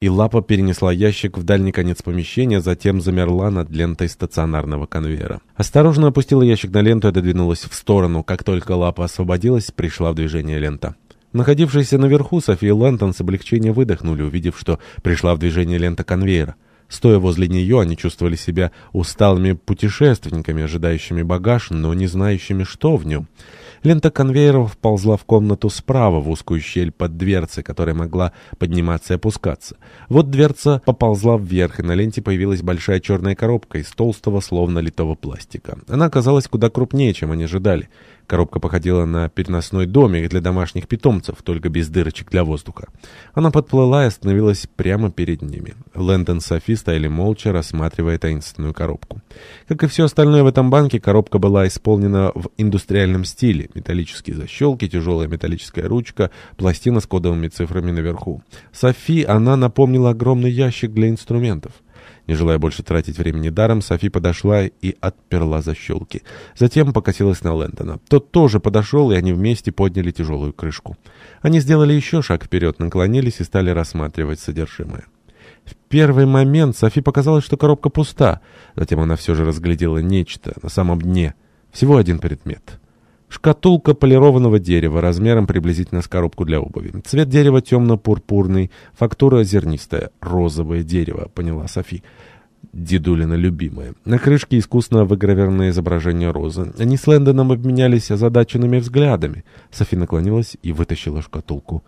и лапа перенесла ящик в дальний конец помещения, затем замерла над лентой стационарного конвейера. Осторожно опустила ящик на ленту и отодвинулась в сторону. Как только лапа освободилась, пришла в движение лента. Находившиеся наверху, София и Лантон с облегчением выдохнули, увидев, что пришла в движение лента конвейера. Стоя возле нее, они чувствовали себя усталыми путешественниками, ожидающими багаж, но не знающими, что в нем. Лента конвейеров ползла в комнату справа, в узкую щель под дверцей, которая могла подниматься и опускаться. Вот дверца поползла вверх, и на ленте появилась большая черная коробка из толстого, словно литого пластика. Она оказалась куда крупнее, чем они ожидали. Коробка походила на переносной домик для домашних питомцев, только без дырочек для воздуха. Она подплыла и остановилась прямо перед ними. Лэндон и Софи стояли молча, рассматривая таинственную коробку. Как и все остальное в этом банке, коробка была исполнена в индустриальном стиле. Металлические защелки, тяжелая металлическая ручка, пластина с кодовыми цифрами наверху. Софи она напомнила огромный ящик для инструментов. Не желая больше тратить времени даром, Софи подошла и отперла защелки. Затем покосилась на Лэндона. Тот тоже подошел, и они вместе подняли тяжелую крышку. Они сделали еще шаг вперед, наклонились и стали рассматривать содержимое. В первый момент Софи показалось, что коробка пуста. Затем она все же разглядела нечто на самом дне. Всего один предмет. Шкатулка полированного дерева размером приблизительно с коробку для обуви. Цвет дерева темно-пурпурный, фактура зернистая, розовое дерево, поняла Софи. Дедулина любимая. На крышке искусно выгравированное изображение розы. Они с Лэндоном обменялись озадаченными взглядами. Софи наклонилась и вытащила шкатулку.